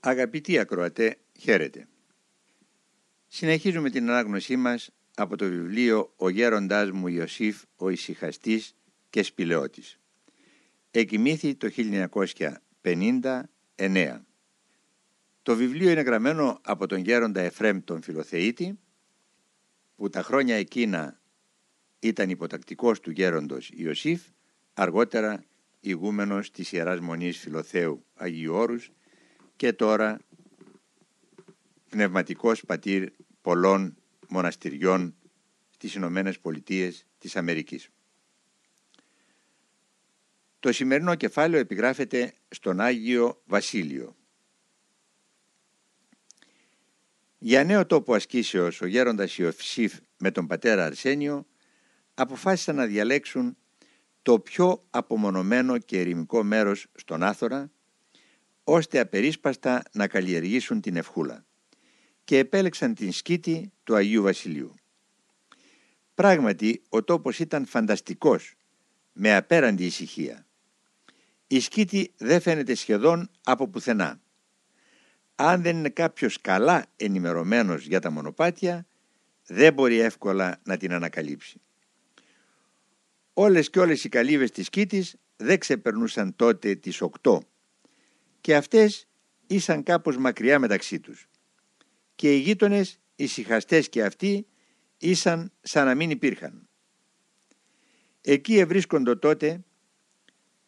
Αγαπητοί ακροατέ, χαίρετε. Συνεχίζουμε την ανάγνωσή μας από το βιβλίο «Ο γέροντάς μου Ιωσήφ, ο ησυχαστής και σπηλαιώτης». Εκοιμήθη το 1959. Το βιβλίο είναι γραμμένο από τον γέροντα Εφρέμ τον Φιλοθεήτη, που τα χρόνια εκείνα ήταν υποτακτικός του γέροντος Ιωσήφ, αργότερα ηγούμενος της Ιεράς Μονής Φιλοθέου Αγίου Όρους και τώρα πνευματικός πατήρ πολλών μοναστηριών στις Ηνωμένες Πολιτείες της Αμερικής. Το σημερινό κεφάλαιο επιγράφεται στον Άγιο Βασίλειο. Για νέο τόπο ασκήσεως ο γέροντας Ιωσήφ με τον πατέρα Αρσένιο αποφάσισαν να διαλέξουν το πιο απομονωμένο και ερημικό μέρος στον Άθωρα ώστε απερίσπαστα να καλλιεργήσουν την ευχούλα και επέλεξαν την σκήτη του Αγίου Βασιλείου. Πράγματι ο τόπος ήταν φανταστικός με απέραντη ησυχία. Η σκήτη δεν φαίνεται σχεδόν από πουθενά. Αν δεν είναι κάποιος καλά ενημερωμένος για τα μονοπάτια δεν μπορεί εύκολα να την ανακαλύψει. Όλες και όλες οι καλύβες της Κίτης δεν ξεπερνούσαν τότε τις οκτώ και αυτές ήσαν κάπως μακριά μεταξύ τους. Και οι γείτονες, οι συχαστές και αυτοί, ήσαν σαν να μην υπήρχαν. Εκεί ευρίσκοντο τότε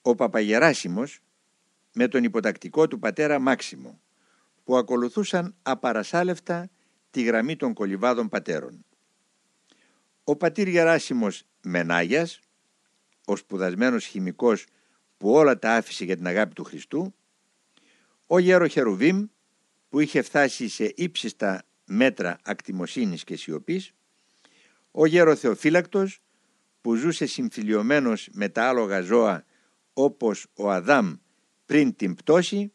ο Παπαγεράσιμος με τον υποτακτικό του πατέρα Μάξιμο που ακολουθούσαν απαρασάλευτα τη γραμμή των κολυβάδων πατέρων. Ο πατήρ Γεράσιμος Μενάγιας, ο σπουδασμένος χημικός που όλα τα άφησε για την αγάπη του Χριστού, ο γέρο Χερουβίμ που είχε φτάσει σε ύψιστα μέτρα ακτιμοσύνης και σιωπής, ο γέρο Θεοφύλακτος που ζούσε συμφιλιωμένος με τα άλογα ζώα όπως ο Αδάμ πριν την πτώση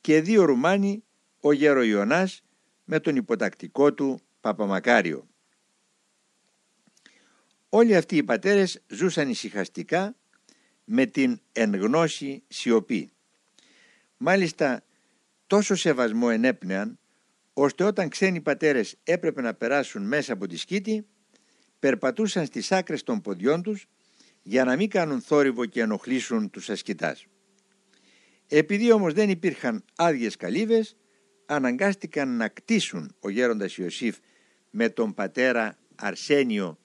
και δύο Ρουμάνοι, ο γέρο Ιωνάς με τον υποτακτικό του Παπαμακάριο. Όλοι αυτοί οι πατέρες ζούσαν ησυχαστικά με την εν γνώση σιωπή. Μάλιστα τόσο σεβασμό ενέπνεαν ώστε όταν ξένοι πατέρες έπρεπε να περάσουν μέσα από τη σκήτη περπατούσαν στις άκρες των ποδιών τους για να μην κάνουν θόρυβο και ενοχλήσουν τους ασκητάς. Επειδή όμως δεν υπήρχαν άδειες καλύβες αναγκάστηκαν να κτίσουν ο γέροντας Ιωσήφ με τον πατέρα Αρσένιο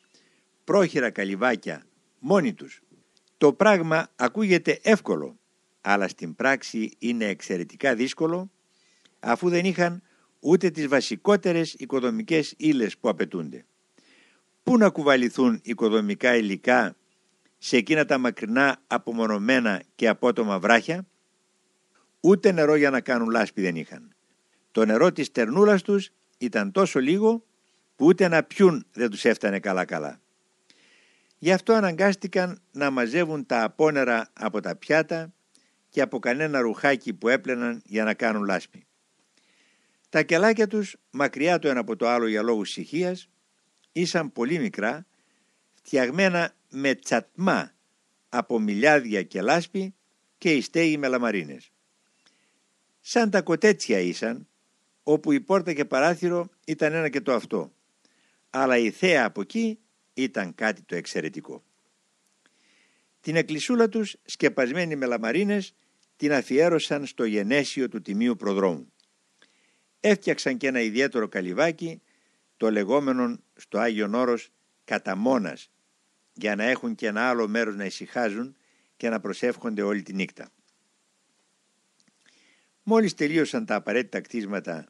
πρόχειρα καλυβάκια μόνοι τους. Το πράγμα ακούγεται εύκολο αλλά στην πράξη είναι εξαιρετικά δύσκολο αφού δεν είχαν ούτε τις βασικότερες οικοδομικές ύλες που απαιτούνται. Πού να κουβαληθούν οικοδομικά υλικά σε εκείνα τα μακρινά απομονωμένα και απότομα βράχια, ούτε νερό για να κάνουν λάσπη δεν είχαν. Το νερό της τερνούλας τους ήταν τόσο λίγο που ούτε να πιούν δεν τους έφτανε καλά-καλά. Γι' αυτό αναγκάστηκαν να μαζεύουν τα απόνερα από τα πιάτα και από κανένα ρουχάκι που έπλαιναν για να κάνουν λάσπη. Τα κελάκια τους, μακριά το ένα από το άλλο για λόγους ησυχίας, ήσαν πολύ μικρά, φτιαγμένα με τσατμά από μιλιάδια και λάσπη και οι στέγοι με λαμαρίνες. Σαν τα κοτέτσια ήσαν, όπου η πόρτα και παράθυρο ήταν ένα και το αυτό, αλλά η θέα από εκεί ήταν κάτι το εξαιρετικό. Την εκκλησούλα τους, σκεπασμένη με λαμαρίνες, την αφιέρωσαν στο γενέσιο του Τιμίου Προδρόμου. Έφτιαξαν και ένα ιδιαίτερο καλυβάκι, το λεγόμενο στο Άγιον Όρος καταμόνας, για να έχουν και ένα άλλο μέρος να ησυχάζουν και να προσεύχονται όλη τη νύχτα. Μόλις τελείωσαν τα απαραίτητα κτίσματα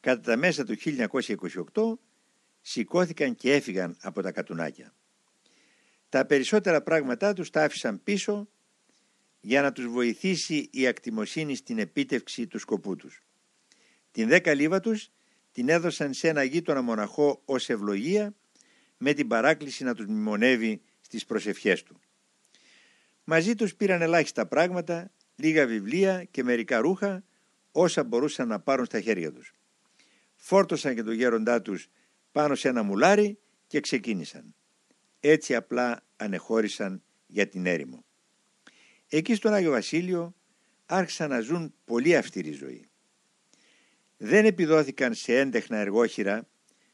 κατά τα μέσα του 1928, σηκώθηκαν και έφυγαν από τα κατουνάκια. Τα περισσότερα πράγματά τους τα άφησαν πίσω για να τους βοηθήσει η ακτιμοσύνη στην επίτευξη του σκοπού τους. Την δέκα λίβα τους την έδωσαν σε ένα γείτονα μοναχό ως ευλογία με την παράκληση να τους μνημονεύει στις προσευχές του. Μαζί τους πήραν ελάχιστα πράγματα, λίγα βιβλία και μερικά ρούχα όσα μπορούσαν να πάρουν στα χέρια τους. Φόρτωσαν και το γέροντά τους πάνω σε ένα μουλάρι και ξεκίνησαν. Έτσι απλά ανεχώρησαν για την έρημο. Εκεί στον Άγιο Βασίλειο άρχισαν να ζουν πολύ αυστηρή ζωή. Δεν επιδόθηκαν σε έντεχνα εργόχειρα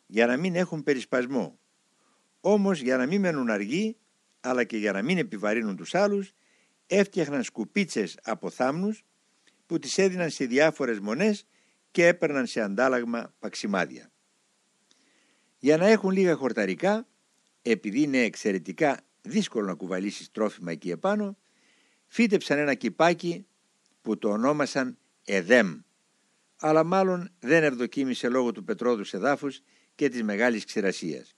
για να μην έχουν περισπασμό. Όμως για να μην μένουν αργοί, αλλά και για να μην επιβαρύνουν τους άλλους, έφτιαχναν σκουπίτσες από θάμνους που τις έδιναν σε διάφορες μονές και έπαιρναν σε αντάλλαγμα παξιμάδια. Για να έχουν λίγα χορταρικά, επειδή είναι εξαιρετικά δύσκολο να κουβαλήσεις τρόφιμα εκεί επάνω, φύτεψαν ένα κυπάκι που το ονόμασαν «Εδέμ», αλλά μάλλον δεν ευδοκίμησε λόγω του πετρόδους εδάφους και της μεγάλης ξηρασίας.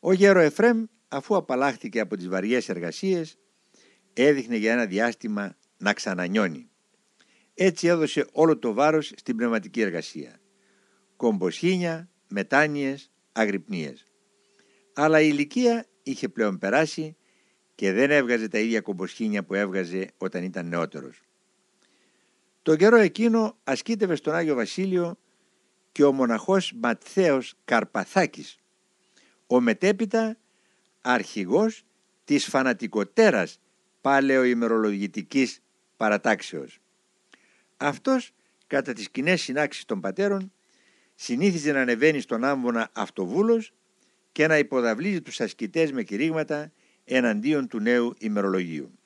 Ο γέρο Εφρέμ, αφού απαλλάχθηκε από τις βαριές εργασίες, έδειχνε για ένα διάστημα να ξανανιώνει. Έτσι έδωσε όλο το βάρος στην πνευματική εργασία. Κομποσχήνια, μετάνοιες, αγρυπνίες. Αλλά η ηλικία είχε πλέον περάσει και δεν έβγαζε τα ίδια κομποσχήνια που έβγαζε όταν ήταν νεότερος. Το καιρό εκείνο ασκήτευε στον Άγιο Βασίλειο και ο μοναχός Ματθαίος Καρπαθάκης, ο μετέπειτα αρχηγός της φανατικοτέρας παλαιοημερολογητικής παρατάξεως. Αυτός κατά τις κοινές συνάξεις των πατέρων συνήθιζε να ανεβαίνει στον άμβονα αυτοβούλος και να υποδαβλίζει τους ασκητές με κηρύγματα εναντίον του νέου ημερολογίου.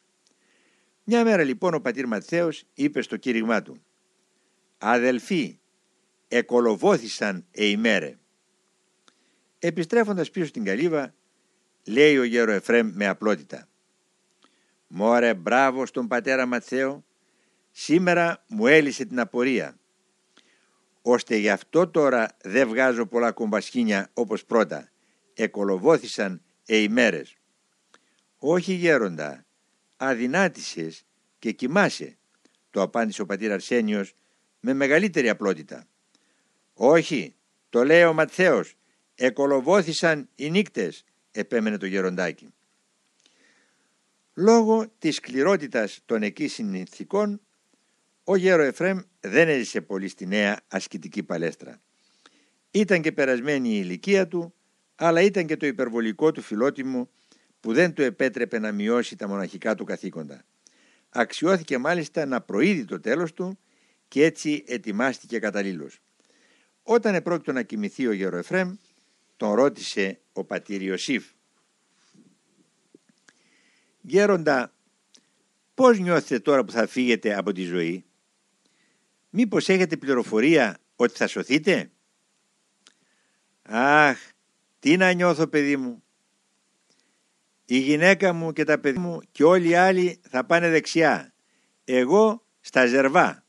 Μια μέρα λοιπόν ο πατήρ Ματθαίος είπε στο κήρυγμά του «Αδελφοί, εκολοβόθησαν εημέρε». Επιστρέφοντας πίσω στην καλύβα, λέει ο γέρο Εφρέμ με απλότητα «Μόρε μπράβο στον πατέρα Ματθαίο, σήμερα μου έλυσε την απορία, ώστε γι' αυτό τώρα δεν βγάζω πολλά κομπασχήνια όπως πρώτα, εκολοβόθησαν εημέρες». «Όχι γέροντα, αδυνάτησες και κοιμάσαι», το απάντησε ο πατήρ Αρσένιος με μεγαλύτερη απλότητα. «Όχι, το λέει ο Ματθαίος, εκολοβόθησαν οι νύκτες», επέμενε το γεροντάκι. Λόγω της σκληρότητας των εκεί συνηθικών, ο γέρο Εφρέμ δεν έζησε πολύ στη νέα ασκητική παλέστρα. Ήταν και περασμένη η ηλικία του, αλλά ήταν και το υπερβολικό του φιλότιμο που δεν του επέτρεπε να μειώσει τα μοναχικά του καθήκοντα. Αξιώθηκε μάλιστα να προείδει το τέλος του και έτσι ετοιμάστηκε καταλήλως. Όταν επρόκειτο να κοιμηθεί ο γέρο Εφρέμ, τον ρώτησε ο πατήρ Ιωσήφ. «Γέροντα, πώς νιώθετε τώρα που θα φύγετε από τη ζωή» Μήπως έχετε πληροφορία ότι θα σωθείτε; Αχ, τι να νιώθω παιδί μου. Η γυναίκα μου και τα παιδιά μου και όλοι οι άλλοι θα πάνε δεξιά. Εγώ στα ζερβά.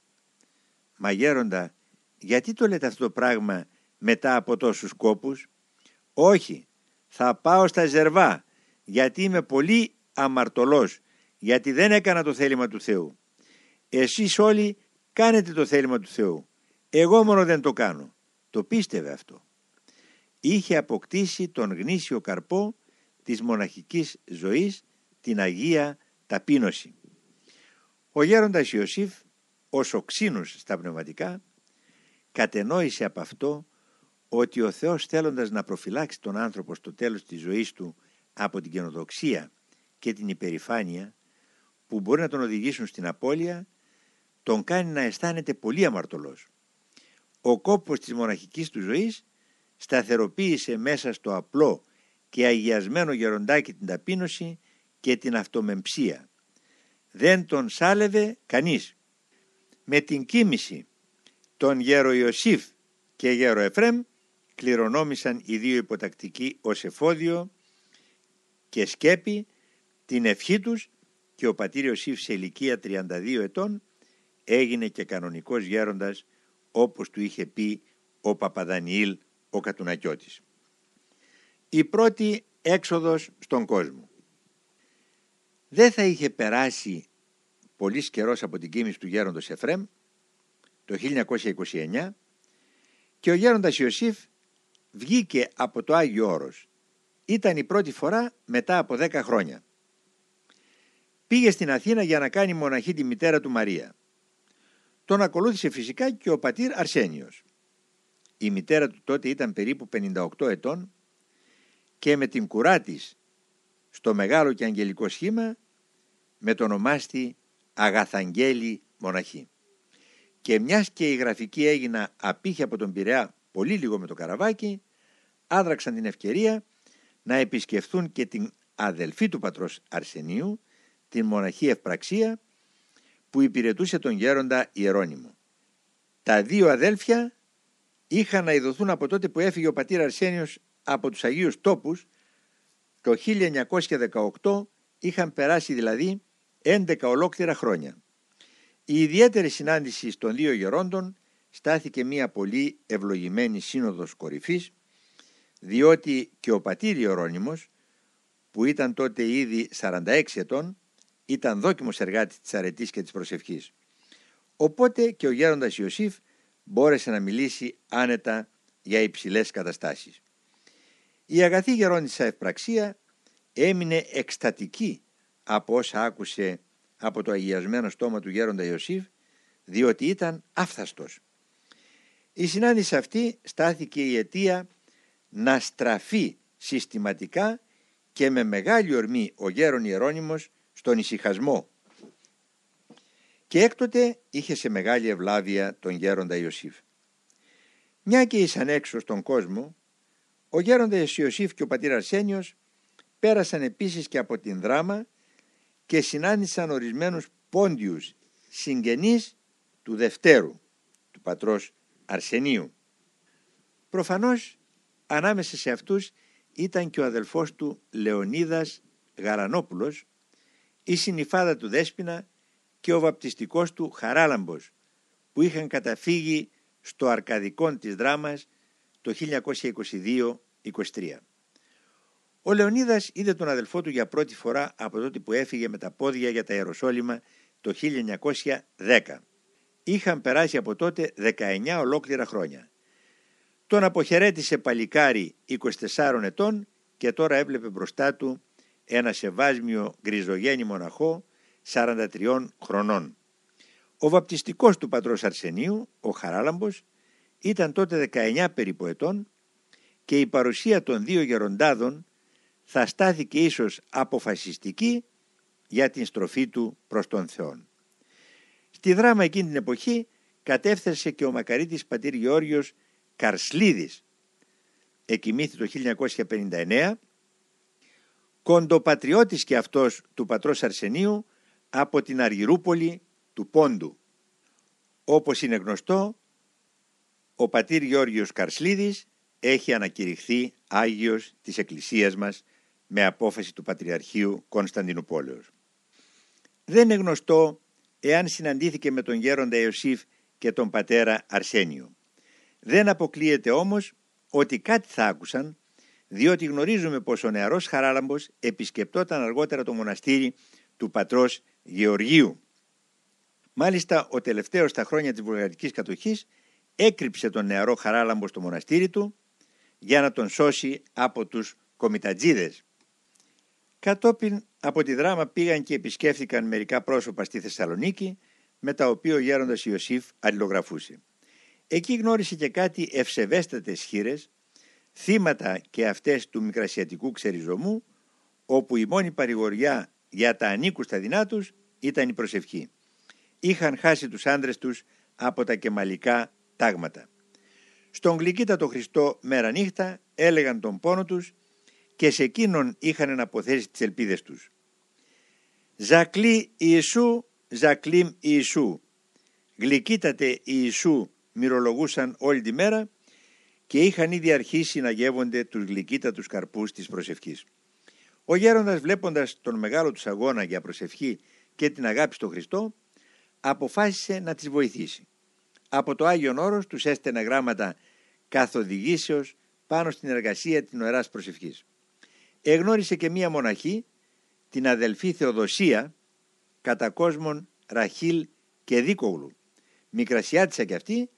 Μα γέροντα, γιατί το λέτε αυτό το πράγμα μετά από τόσους κόπους; Όχι, θα πάω στα ζερβά, γιατί είμαι πολύ αμαρτωλός, γιατί δεν έκανα το θέλημα του Θεού. Εσείς όλοι Κάνετε το θέλημα του Θεού. Εγώ μόνο δεν το κάνω. Το πίστευε αυτό. Είχε αποκτήσει τον γνήσιο καρπό της μοναχικής ζωής, την Αγία Ταπείνωση. Ο γέροντας Ιωσήφ, ως οξύνους στα πνευματικά, κατενόησε από αυτό ότι ο Θεός θέλοντας να προφυλάξει τον άνθρωπο στο τέλος της ζωής του από την καινοδοξία και την υπερηφάνεια που μπορεί να τον οδηγήσουν στην απώλεια τον κάνει να αισθάνεται πολύ αμαρτωλός. Ο κόπος της μοναχικής του ζωής σταθεροποίησε μέσα στο απλό και αγιασμένο γεροντάκι την ταπείνωση και την αυτομεμψία. Δεν τον σάλευε κανείς. Με την κίνηση τον γέρο Ιωσήφ και γέρο Εφρέμ κληρονόμησαν οι δύο υποτακτικοί ως εφόδιο και σκέπη την ευχή τους και ο πατήρ Ιωσήφ σε ηλικία 32 ετών έγινε και κανονικός γέροντας όπως του είχε πει ο Παπαδανιήλ ο Κατουνακιώτης. Η πρώτη έξοδος στον κόσμο. Δεν θα είχε περάσει πολύ καιρός από την κίνηση του γέροντος Εφρέμ το 1929 και ο γέροντας Ιωσήφ βγήκε από το Άγιο Όρος. Ήταν η πρώτη φορά μετά από 10 χρόνια. Πήγε στην Αθήνα για να κάνει μοναχή τη μητέρα του Μαρία. Τον ακολούθησε φυσικά και ο πατήρ Αρσένιος. Η μητέρα του τότε ήταν περίπου 58 ετών και με την κουρά της στο μεγάλο και αγγελικό σχήμα με τον ονομάστη Αγαθαγγέλη Μοναχή. και μιας και η γραφική έγινα απήχε από τον Πειραιά πολύ λίγο με το καραβάκι, άδραξαν την ευκαιρία να επισκεφθούν και την αδελφή του πατρός Αρσενίου, την μοναχή Ευπραξία, που υπηρετούσε τον γέροντα Ιερώνυμο. Τα δύο αδέλφια είχαν να ειδωθούν από τότε που έφυγε ο πατήρ Αρσένιος από τους Αγίους Τόπους το 1918 είχαν περάσει δηλαδή 11 ολόκληρα χρόνια. Η ιδιαίτερη συνάντηση των δύο γερόντων στάθηκε μια πολύ ευλογημένη σύνοδος κορυφής διότι και ο πατήρ Ιερώνυμος που ήταν τότε ήδη 46 ετών ήταν δόκιμος εργάτης της αρετής και της προσευχής. Οπότε και ο γέροντας Ιωσήφ μπόρεσε να μιλήσει άνετα για υψηλές καταστάσεις. Η αγαθή γερόντισσα ευπραξία έμεινε εκστατική από όσα άκουσε από το αγιασμένο στόμα του γέροντα Ιωσήφ διότι ήταν άφθαστος. Η συνάντηση αυτή στάθηκε η αιτία να στραφεί συστηματικά και με μεγάλη ορμή ο γέρον Ιερώνυμος στον ησυχασμό και έκτοτε είχε σε μεγάλη ευλάβεια τον γέροντα Ιωσήφ. Μια και ήσαν έξω στον κόσμο, ο γέροντας Ιωσήφ και ο πατήρ Αρσένιος πέρασαν επίσης και από την δράμα και συνάντησαν ορισμένους πόντιους συγγενείς του Δευτέρου, του πατρός Αρσενίου. Προφανώς ανάμεσα σε αυτούς ήταν και ο αδελφός του Λεωνίδας Γαρανόπουλος, η συνυφάδα του Δέσποινα και ο βαπτιστικός του Χαράλαμπος που είχαν καταφύγει στο αρκαδικό της δράμας το 1922-23. Ο Λεωνίδας είδε τον αδελφό του για πρώτη φορά από τότε που έφυγε με τα πόδια για τα Ιεροσόλυμα το 1910. Είχαν περάσει από τότε 19 ολόκληρα χρόνια. Τον αποχαιρέτησε παλικάρι 24 ετών και τώρα έβλεπε μπροστά του ένα σεβάσμιο γκριζογέννη μοναχό 43 χρονών. Ο βαπτιστικός του πατρός Αρσενίου, ο Χαράλαμπος, ήταν τότε 19 περίπου ετών και η παρουσία των δύο γεροντάδων θα στάθηκε ίσως αποφασιστική για την στροφή του προς τον Θεό. Στη δράμα εκείνη την εποχή κατέφθασε και ο μακαρίτης πατήρ Γεώργιος Καρσλίδης. Εκοιμήθη το 1959, κοντοπατριώτης και αυτός του πατρός Αρσενίου από την Αργυρούπολη του Πόντου. Όπως είναι γνωστό, ο πατήρ Γεώργιος Καρσλίδης έχει ανακηρυχθεί Άγιος της Εκκλησίας μας με απόφαση του Πατριαρχείου Κωνσταντινούπολεως. Δεν είναι γνωστό εάν συναντήθηκε με τον γέροντα Ιωσήφ και τον πατέρα Αρσένιο. Δεν αποκλείεται όμως ότι κάτι θα άκουσαν διότι γνωρίζουμε πως ο νεαρός Χαράλαμπος επισκεπτόταν αργότερα το μοναστήρι του πατρός Γεωργίου. Μάλιστα ο τελευταίος στα χρόνια της βουλγαρικής κατοχής έκρυψε τον νεαρό Χαράλαμπο στο μοναστήρι του για να τον σώσει από τους κομιτατζίδες. Κατόπιν από τη δράμα πήγαν και επισκέφθηκαν μερικά πρόσωπα στη Θεσσαλονίκη με τα οποία ο γέροντας Ιωσήφ αλληλογραφούσε. Εκεί γνώρισε και κάτι ευσεβέστατες χείρες, θύματα και αυτές του μικρασιατικού ξεριζωμού, όπου η μόνη παρηγοριά για τα ανήκουστα δεινά τους ήταν η προσευχή. Είχαν χάσει τους άντρες τους από τα κεμαλικά τάγματα. Στον γλυκύτατο Χριστό μέρα νύχτα έλεγαν τον πόνο τους και σε εκείνον είχαν να αποθέσει τις ελπίδες τους. «Ζακλή Ιησού, Ζακλίμ Ιησού». Γλυκύτατε Ιησού μυρολογούσαν όλη τη μέρα και είχαν ήδη αρχίσει να γεύονται τους γλυκύτατους καρπούς της προσευχής. Ο γέροντας βλέποντας τον μεγάλο τους αγώνα για προσευχή και την αγάπη στον Χριστό αποφάσισε να τις βοηθήσει. Από το Άγιον Όρος τους έστενε γράμματα καθοδηγήσεως πάνω στην εργασία την ωραίας προσευχής. Εγνώρισε και μία μοναχή, την αδελφή Θεοδοσία, κατά κόσμον Ραχίλ και Δίκογλου, μικρασιάτησα κι αυτή,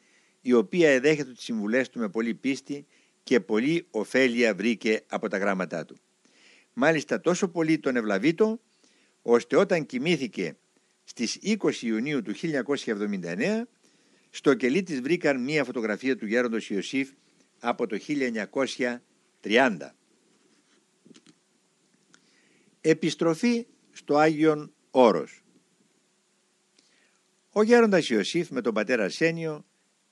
η οποία εδέχεται τις συμβουλές του με πολύ πίστη και πολύ ωφέλεια βρήκε από τα γράμματά του. Μάλιστα τόσο πολύ τον ευλαβήτο, ώστε όταν κοιμήθηκε στις 20 Ιουνίου του 1979, στο κελί της βρήκαν μία φωτογραφία του γέροντος Ιωσήφ από το 1930. Επιστροφή στο Άγιον Όρος Ο γέροντας Ιωσήφ με τον πατέρα Αρσένιο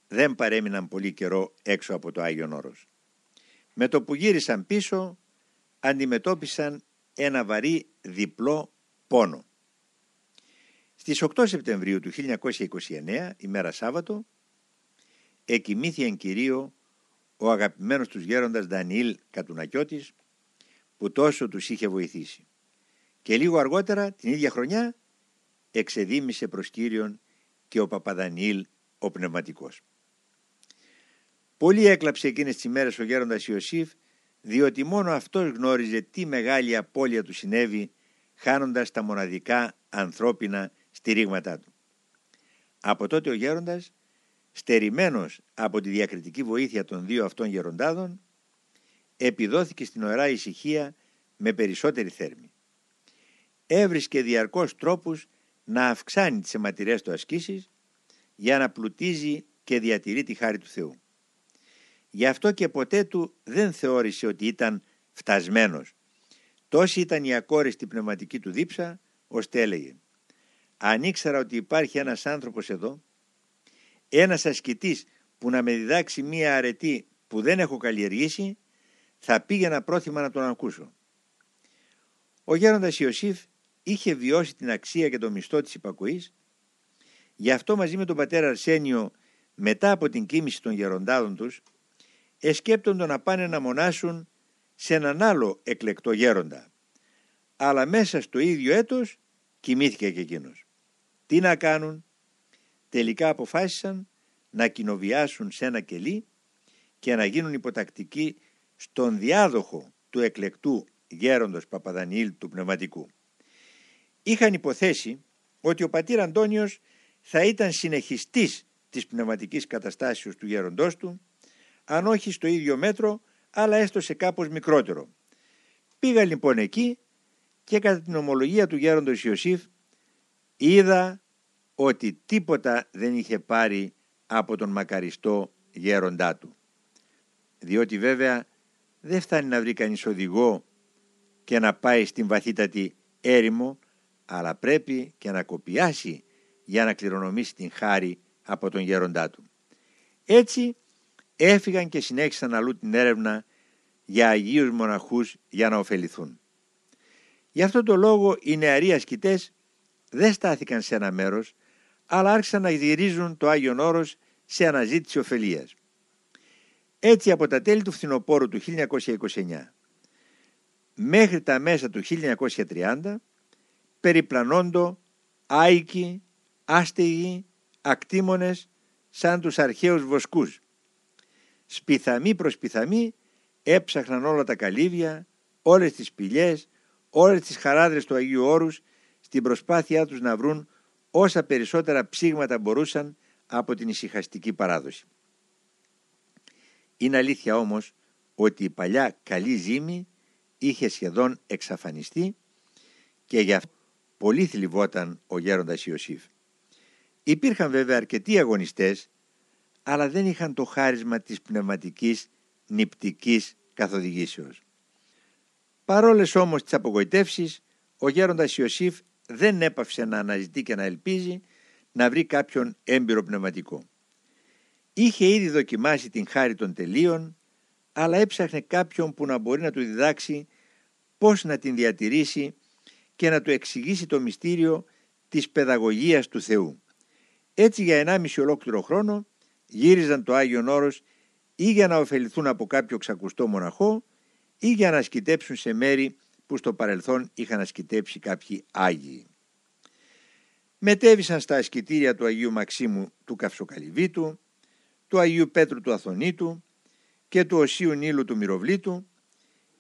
δεν παρέμειναν πολύ καιρό έξω από το Άγιον Όρος. Με το που γύρισαν πίσω αντιμετώπισαν ένα βαρύ διπλό πόνο. Στις 8 Σεπτεμβρίου του 1929, ημέρα Σάββατο, εκοιμήθη εν κυρίω ο αγαπημένος τους γέροντας Δανιήλ Κατουνακιώτης που τόσο τους είχε βοηθήσει. Και λίγο αργότερα, την ίδια χρονιά, εξεδίμησε προς Κύριον και ο Παπαδανιήλ ο πνευματικός. Πολύ έκλαψε εκείνες τις ημέρες ο γέροντας Ιωσήφ διότι μόνο αυτός γνώριζε τι μεγάλη απώλεια του συνέβη χάνοντας τα μοναδικά ανθρώπινα στηρίγματά του. Από τότε ο γέροντας, στερημένος από τη διακριτική βοήθεια των δύο αυτών γεροντάδων, επιδόθηκε στην ωραία ησυχία με περισσότερη θέρμη. Έβρισκε διαρκώς τρόπους να αυξάνει τις αιματηρές του ασκήσεις για να πλουτίζει και διατηρεί τη χάρη του Θεού. Γι' αυτό και ποτέ του δεν θεώρησε ότι ήταν φτασμένος. Τόση ήταν η ακόριστη πνευματική του δίψα, ώστε έλεγε «Αν ήξερα ότι υπάρχει ένας άνθρωπος εδώ, ένας ασκητής που να με διδάξει μία αρετή που δεν έχω καλλιεργήσει, θα πήγαινα πρόθυμα να τον ακούσω». Ο γέροντας Ιωσήφ είχε βιώσει την αξία και το μισθό της υπακοής, γι' αυτό μαζί με τον πατέρα Αρσένιο μετά από την κοίμηση των γεροντάδων τους εσκέπτονται να πάνε να μονάσουν σε έναν άλλο εκλεκτό γέροντα. Αλλά μέσα στο ίδιο έτος κοιμήθηκε και εκείνος. Τι να κάνουν, τελικά αποφάσισαν να κοινοβιάσουν σε ένα κελί και να γίνουν υποτακτικοί στον διάδοχο του εκλεκτού γέροντος Παπαδανιήλ του Πνευματικού. Είχαν υποθέσει ότι ο πατήρ Αντώνιος θα ήταν συνεχιστής της πνευματικής καταστάσεως του γέροντός του αν όχι στο ίδιο μέτρο, αλλά έστω σε κάπως μικρότερο. Πήγα λοιπόν εκεί και κατά την ομολογία του γέροντος Ιωσήφ είδα ότι τίποτα δεν είχε πάρει από τον μακαριστό γέροντά του. Διότι βέβαια δεν φτάνει να βρει κανείς οδηγό και να πάει στην βαθύτατη έρημο, αλλά πρέπει και να κοπιάσει για να κληρονομήσει την χάρη από τον γέροντά του. Έτσι έφυγαν και συνέχισαν αλλού την έρευνα για Αγίους μοναχούς για να ωφεληθούν. Γι' αυτό το λόγο οι νεαροί ασκητές δεν στάθηκαν σε ένα μέρος, αλλά άρχισαν να γυρίζουν το Άγιον Όρος σε αναζήτηση ωφελίας. Έτσι από τα τέλη του φθινοπόρου του 1929 μέχρι τα μέσα του 1930 περιπλανόντο άικοι, άστεγοι, ακτήμονες σαν τους αρχαίους βοσκούς σπιθαμή προς σπιθαμή έψαχναν όλα τα καλύβια, όλες τις πηλιές, όλες τις χαράδρες του Αγίου Όρους στην προσπάθειά τους να βρουν όσα περισσότερα ψήγματα μπορούσαν από την ησυχαστική παράδοση. Είναι αλήθεια όμως ότι η παλιά καλή ζήμη είχε σχεδόν εξαφανιστεί και γι' αυτό πολύ θλιβόταν ο γέροντας Ιωσήφ. Υπήρχαν βέβαια αρκετοί αγωνιστές αλλά δεν είχαν το χάρισμα της πνευματικής νηπτικής καθοδηγήσεως. Παρόλες όμως τις απογοητεύσεις, ο γέροντας Ιωσήφ δεν έπαυσε να αναζητεί και να ελπίζει να βρει κάποιον έμπειρο πνευματικό. Είχε ήδη δοκιμάσει την χάρη των τελείων, αλλά έψαχνε κάποιον που να μπορεί να του διδάξει πώς να την διατηρήσει και να του εξηγήσει το μυστήριο της παιδαγωγίας του Θεού. Έτσι για 1,5 ολόκληρο χρόνο γύριζαν το Άγιον Όρος ή για να ωφεληθούν από κάποιο ξακουστό μοναχό ή για να ασκητέψουν σε μέρη που στο παρελθόν είχαν ασκητέψει κάποιοι Άγιοι. Μετέβησαν στα ασκητήρια του Αγίου Μαξίμου του Καυσοκαλυβίτου, του Αγίου Πέτρου του Αθωνίτου και του Οσίου Νείλου του Μυροβλήτου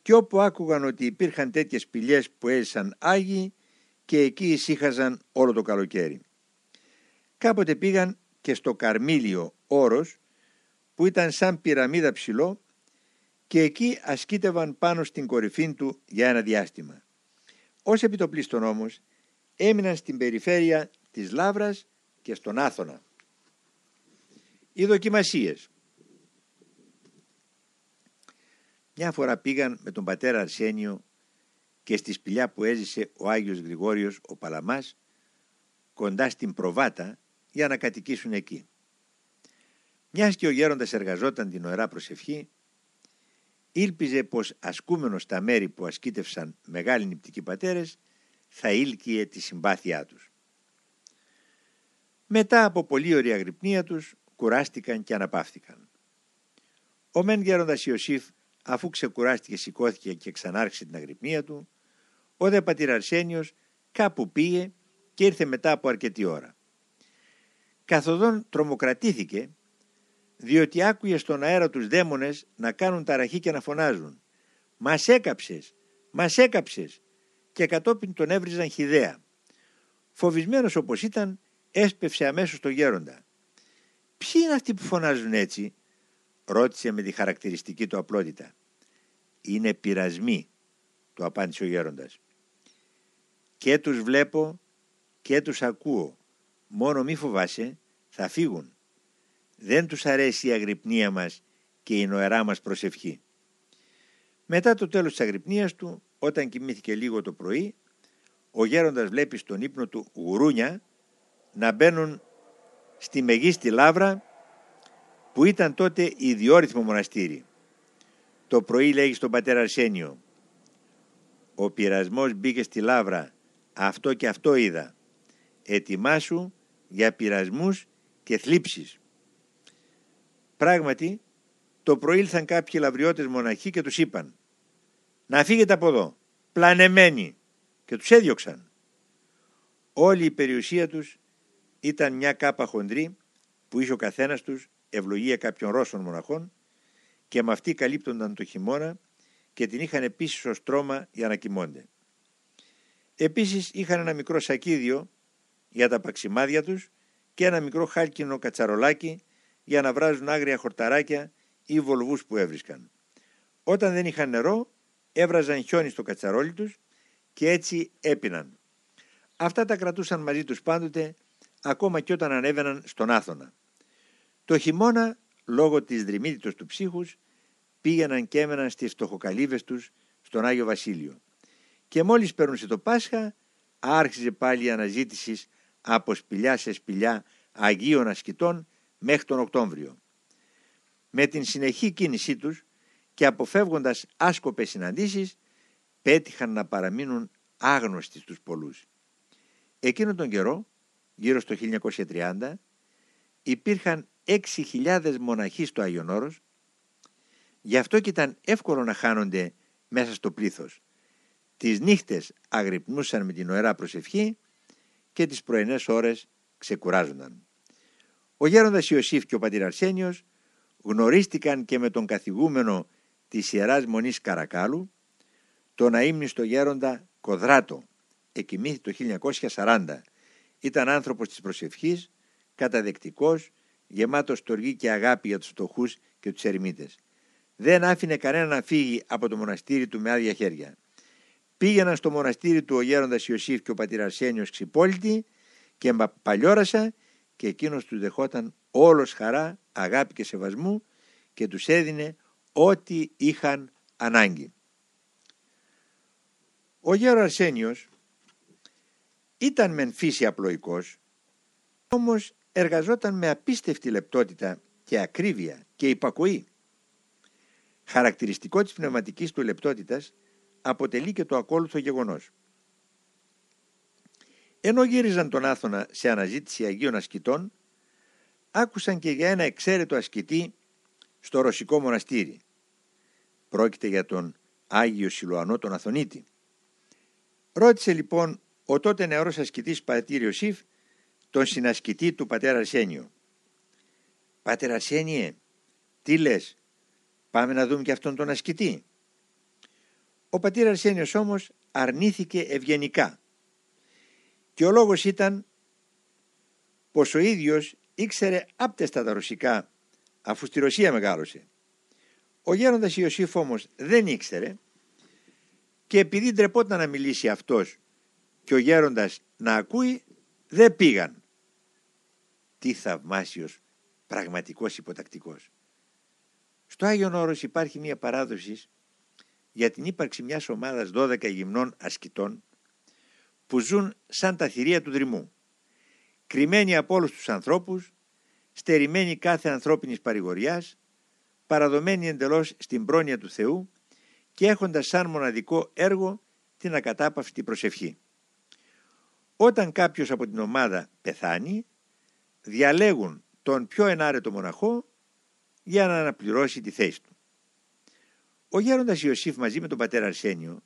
και όπου άκουγαν ότι υπήρχαν τέτοιες σπηλιές που έζησαν Άγιοι και εκεί ησύχαζαν όλο το καλοκαίρι. Κάποτε πήγαν και στο Καρμίλιο όρος που ήταν σαν πυραμίδα ψηλό και εκεί ασκήτευαν πάνω στην κορυφή του για ένα διάστημα. Ως επιτοπλίστων όμως έμειναν στην περιφέρεια της Λάβρας και στον Άθωνα. Οι δοκιμασίες. Μια φορά πήγαν με τον πατέρα Αρσένιο και στη σπηλιά που έζησε ο Άγιος Γρηγόριος ο Παλαμάς κοντά στην Προβάτα για να κατοικήσουν εκεί. Μιας και ο γέροντας εργαζόταν την ωραία προσευχή, ήλπιζε πως ασκούμενος στα μέρη που ασκήτευσαν μεγάλοι νηπτικοί πατέρες, θα ήλκυε τη συμπάθειά τους. Μετά από πολύ ωραία γρυπνία τους, κουράστηκαν και αναπαύθηκαν. Ο μεν γέροντας Ιωσήφ, αφού ξεκουράστηκε σηκώθηκε και ξανάρχισε την αγρυπνία του, ο δε πατήρ Αρσένιος κάπου πήγε και ήρθε μετά από αρκετή ώρα. Καθοδόν τρομοκρατήθηκε διότι άκουγε στον αέρα τους δαίμονες να κάνουν ταραχή και να φωνάζουν «Μας έκαψες! Μας έκαψες!» και κατόπιν τον έβριζαν χιδέα. Φοβισμένος όπως ήταν έσπευσε αμέσως στο γέροντα. «Ποιοι είναι αυτοί που φωνάζουν έτσι» ρώτησε με τη χαρακτηριστική του απλότητα. «Είναι πειρασμοί» του απάντησε ο γέροντας. «Και τους βλέπω και τους ακούω. Μόνο μη φοβάσαι, θα φύγουν. Δεν τους αρέσει η αγρυπνία μας και η νοερά μας προσευχή». Μετά το τέλος της αγρυπνίας του, όταν κοιμήθηκε λίγο το πρωί, ο γέροντας βλέπει στον ύπνο του γουρούνια να μπαίνουν στη μεγίστη λάβρα που ήταν τότε ιδιόρυθμο μοναστήρι. Το πρωί λέγει στον πατέρα Αρσένιο «Ο πειρασμός μπήκε στη λάβρα, αυτό και αυτό είδα. Ετοιμάσου για πειρασμούς και θλίψεις». Πράγματι, το πρωί ήλθαν κάποιοι λαβριώτες μοναχοί και τους είπαν «Να φύγετε από εδώ, πλανεμένοι» και τους έδιωξαν. Όλη η περιουσία τους ήταν μια κάπα χοντρή που είχε ο καθένας τους ευλογία κάποιων Ρώσων μοναχών και με αυτή καλύπτονταν το χειμώνα και την είχαν επίσης ως τρόμα για να κοιμώνται. Επίσης είχαν ένα μικρό σακίδιο για τα παξιμάδια τους και ένα μικρό χάλκινο κατσαρολάκι για να βράζουν άγρια χορταράκια ή βολβούς που έβρισκαν. Όταν δεν είχαν νερό έβραζαν χιόνι στο κατσαρόλι τους και έτσι έπιναν. Αυτά τα κρατούσαν μαζί τους πάντοτε ακόμα και όταν ανέβαιναν στον Άθωνα. Το χειμώνα, λόγω της δρυμύτητος του ψύχους, πήγαιναν και έμεναν στις φτωχοκαλύβες τους στον Άγιο Βασίλειο. Και μόλις παίρνουσε το Πάσχα, άρχιζε πάλι η αναζήτηση από σπηλιά σε σπηλιά Αγίων Ασκητών μέχρι τον Οκτώβριο. Με την συνεχή κίνησή τους και αποφεύγοντας άσκοπες συναντήσεις, πέτυχαν να παραμείνουν άγνωστοι στους πολλούς. Εκείνον τον καιρό, γύρω στο 1930, υπήρχαν 6.000 μοναχοί στο Άγιον Όρος, γι' αυτό και ήταν εύκολο να χάνονται μέσα στο πλήθος. Τις νύχτες αγρυπνούσαν με την ωερά προσευχή και τις πρωινές ώρες ξεκουράζονταν. Ο γέροντας Ιωσήφ και ο πατήρ Αρσένιος γνωρίστηκαν και με τον καθηγούμενο της Ιεράς Μονής Καρακάλου, τον αείμνηστο γέροντα Κοδράτο, εκοιμήθη το 1940. Ήταν άνθρωπος της προσευχής, καταδεκτικός, γεμάτος στοργή και αγάπη για τους φτωχούς και τους ερημίτες. Δεν άφηνε κανένα να φύγει από το μοναστήρι του με άδεια χέρια. Πήγαιναν στο μοναστήρι του ο γέροντας Ιωσήφ και ο πατήρ Αρσένιος ξυπόλυτοι και παλιόρασα και εκείνος τους δεχόταν όλος χαρά, αγάπη και σεβασμού και τους έδινε ό,τι είχαν ανάγκη. Ο γέρο Αρσένιος ήταν μεν φύση απλοϊκός, όμως εργαζόταν με απίστευτη λεπτότητα και ακρίβεια και υπακοή. Χαρακτηριστικό της πνευματικής του λεπτότητας αποτελεί και το ακόλουθο γεγονός. Ενώ γύριζαν τον Άθωνα σε αναζήτηση Αγίων Ασκητών, άκουσαν και για ένα εξαίρετο ασκητή στο Ρωσικό μοναστήρι. Πρόκειται για τον Άγιο Σιλουανό τον Αθωνίτη. Ρώτησε λοιπόν ο τότε νεαρός ασκητής πατήρ Ιωσήφ τον συνασκητή του πατέρα Αρσένιο. «Πάτερ Αρσένιε, τι λες, πάμε να δούμε και αυτόν τον ασκητή». Ο πατήρ Αρσένιος όμως αρνήθηκε ευγενικά και ο λόγος ήταν πως ο ίδιος ήξερε άπτεστα τα ρωσικά αφού στη Ρωσία μεγάλωσε. Ο γέροντας Ιωσήφ όμως δεν ήξερε και επειδή ντρεπόταν να μιλήσει αυτός και ο γέροντας να ακούει δεν πήγαν τι θαυμάσιος πραγματικός υποτακτικός. Στο Άγιον Όρος υπάρχει μια παράδοση για την ύπαρξη μιας ομάδας 12 γυμνών ασκητών που ζουν σαν τα θηρία του δρυμού. κρυμμένη από όλους τους ανθρώπους, στερημένη κάθε ανθρώπινης παρηγοριάς, παραδομένη εντελώς στην πρόνοια του Θεού και έχοντας σαν μοναδικό έργο την ακατάπαυστη προσευχή. Όταν κάποιος από την ομάδα πεθάνει, διαλέγουν τον πιο ενάρετο μοναχό για να αναπληρώσει τη θέση του. Ο γέροντας Ιωσήφ μαζί με τον πατέρα Αρσένιο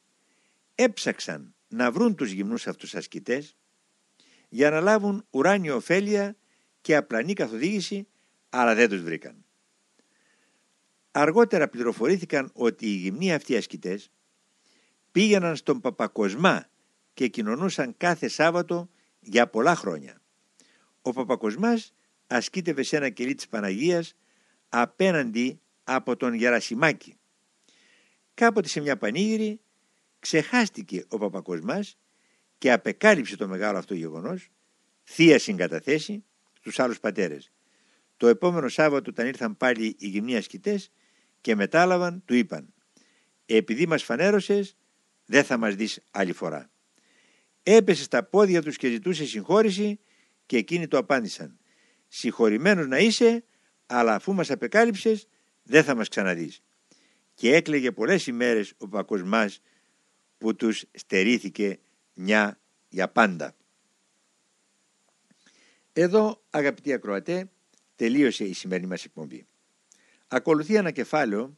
έψαξαν να βρουν τους γυμνούς αυτούς ασκητές για να λάβουν ουράνιο ωφέλεια και απλανή καθοδήγηση, αλλά δεν τους βρήκαν. Αργότερα πληροφορήθηκαν ότι οι γυμνοί αυτοί ασκητές πήγαιναν στον Παπακοσμά και κοινωνούσαν κάθε Σάββατο για πολλά χρόνια. Ο Παπακοσμάς ασκήτευε σε ένα κελί της Παναγίας απέναντι από τον Γερασιμάκη. Κάποτε σε μια πανήγυρη ξεχάστηκε ο Παπακοσμάς και απεκάλυψε το μεγάλο αυτό γεγονός, θεία συγκαταθέση στους άλλους πατέρες. Το επόμενο Σάββατο όταν ήρθαν πάλι οι γυμνοί ασκητές και μετάλαβαν του είπαν «Επειδή μας φανέρωσες δεν θα μας δεις άλλη φορά». Έπεσε στα πόδια τους και ζητούσε συγχώρηση και εκείνοι το απάντησαν «Συγχωρημένος να είσαι, αλλά αφού μας απεκάλυψες δεν θα μας ξαναδείς». Και έκλαιγε πολλές ημέρες ο Πακοσμάς που τους στερήθηκε μια για πάντα. Εδώ αγαπητοί ακροατέ τελείωσε η σημερινή μας εκπομπή. Ακολουθεί ένα κεφάλαιο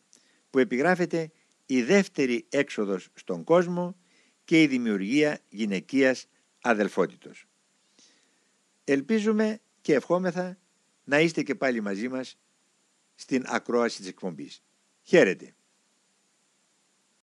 που επιγράφεται η δεύτερη έξοδος στον κόσμο και η δημιουργία γυναικείας αδελφότητος. Ελπίζουμε και ευχόμεθα να είστε και πάλι μαζί μας στην ακρόαση της εκπομπής. Χαίρετε.